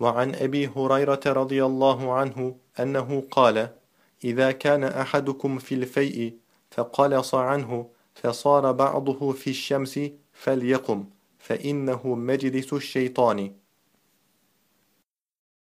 وعن أبي هريرة رضي الله عنه أنه قال إذا كان أحدكم في الفيء فقلص عنه فصار بعضه في الشمس فليقم فإنه مجلس الشيطان.